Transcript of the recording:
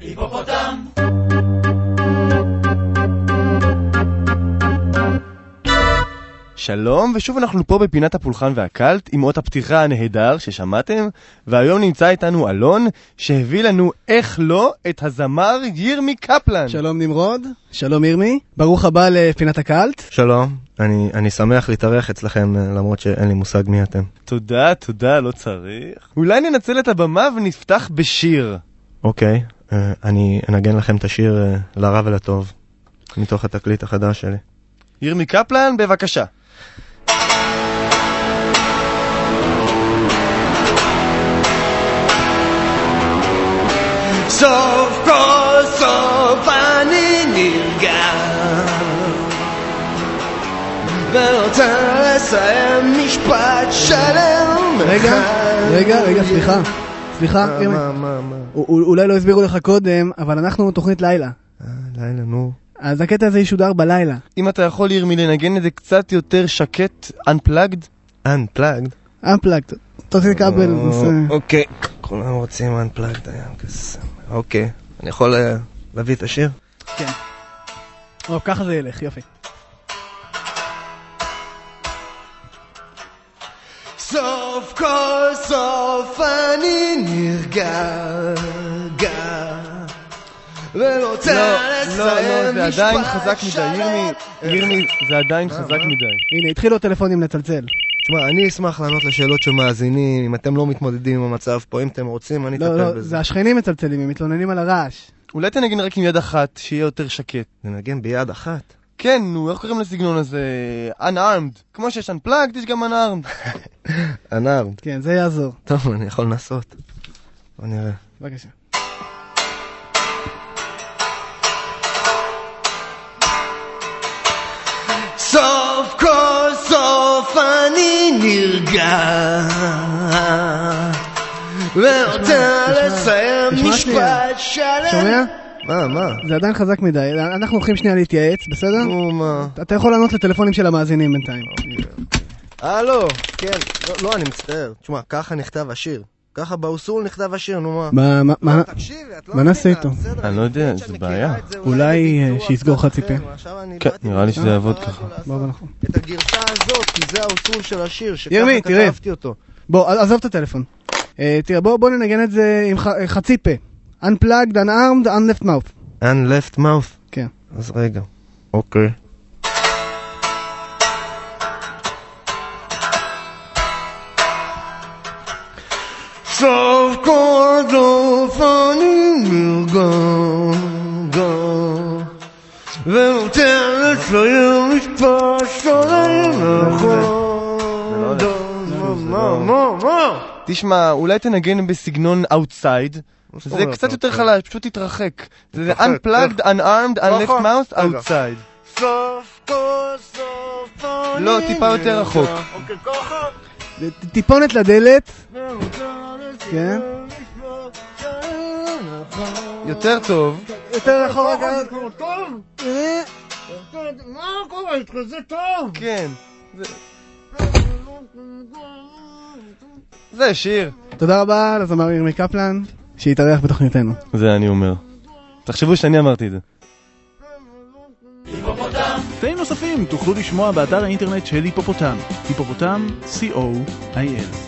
היפופוטם! שלום, ושוב אנחנו פה בפינת הפולחן והקלט עם אות הפתיחה הנהדר ששמעתם, והיום נמצא איתנו אלון, שהביא לנו איך לא את הזמר ירמי קפלן. שלום נמרוד, שלום ירמי, ברוך הבא לפינת הקלט. שלום, אני, אני שמח להתארח אצלכם אה, למרות שאין לי מושג מי אתם. תודה, תודה, לא צריך. אולי ננצל את הבמה ונפתח בשיר. אוקיי, אה, אני אנגן לכם את השיר אה, לרע ולטוב, מתוך התקליט החדש שלי. ירמי קפלן, בבקשה. סוף כל סוף אני נרגע ורוצה לסיים משפט שלם רגע, רגע, רגע, סליחה. סליחה, מה. מה, מה, אולי לא הסבירו לך קודם, אבל אנחנו תוכנית לילה. אה, לילה, נו. אז הקטע הזה ישודר בלילה. אם אתה יכול ירמי לנגן את זה קצת יותר שקט, unplugged, Unplugged? Unplugged, תוציא כבל. אוקיי, כולם רוצים Unplugged היה כזה. אוקיי, אני יכול אה, להביא את השיר? כן. או, ככה זה ילך, יופי. סוף כל סוף אני נרגע ורוצה לא, לא, לא, לסיים זה עדיין משפט חזק מדי, ירמי. ירמי, זה עדיין חזק מדי. הנה, התחילו הטלפונים לצלצל. תשמע, אני אשמח לענות לשאלות של מאזינים, אם אתם לא מתמודדים עם המצב פה, אם אתם רוצים, אני לא, אטפל לא, בזה. זה השכנים מצלצלים, הם מתלוננים על הרעש. אולי תנגן רק עם יד אחת, שיהיה יותר שקט. ננגן ביד אחת. כן, נו, איך קוראים לסגנון הזה? unarmed. כמו שיש unplugged, יש גם unarmed. הנער. כן, זה יעזור. טוב, אני יכול לנסות. בוא נראה. בבקשה. סוף כל סוף אני נרגע ורוצה לסיים. משפט שלם שומע? מה, מה? זה עדיין חזק מדי. אנחנו הולכים שנייה להתייעץ, בסדר? נו, מה? אתה יכול לענות לטלפונים של המאזינים בינתיים. הלו, כן, לא, לא, אני מצטער. תשמע, ככה נכתב השיר. ככה באו סול נכתב השיר, נו מה? מה, מה, מה? לא מה נעשה איתו? אני לא יודע, זה בעיה. אולי, אה, שיסגור עכשיו אני כן, באתי נראה לי שזה יעבוד ככה. לעשות בוא, בוא, נכון. את הגרסה הזאת, כי זה האו סול של השיר, שככה. כתבתי אותו. בוא, עזוב את הטלפון. אה, תראה, בוא בוא ננגן את זה עם ח- חצי פה. Unplugged, unarmed, unleft mouth. Unleft mouth. כן. אז רגע. אוקיי. כל סוף אני נרגע ורוצה לסיים משפט שלם נכון מה, מה, מה? תשמע, אולי תנגן בסגנון outside. זאת זה אומרת, קצת יותר outside? חלש, פשוט תתרחק. זה unplugged, unarmed, unleft נכון. mouth, outside. אני לא, טיפה יותר. רחוק. אוקיי, טיפונת לדלת. ורוצה כן. יותר טוב. יותר אחורה כבר טוב? אה, מה קורה איתך? זה טוב! כן. זה- שיר. תודה רבה לזמר ירמי קפלן, שהתארח בתוכניתנו. זה אני אומר. תחשבו שאני אמרתי את זה. קטעים נוספים תוכלו לשמוע באתר האינטרנט של היפופוטם, היפופוטם, co.il.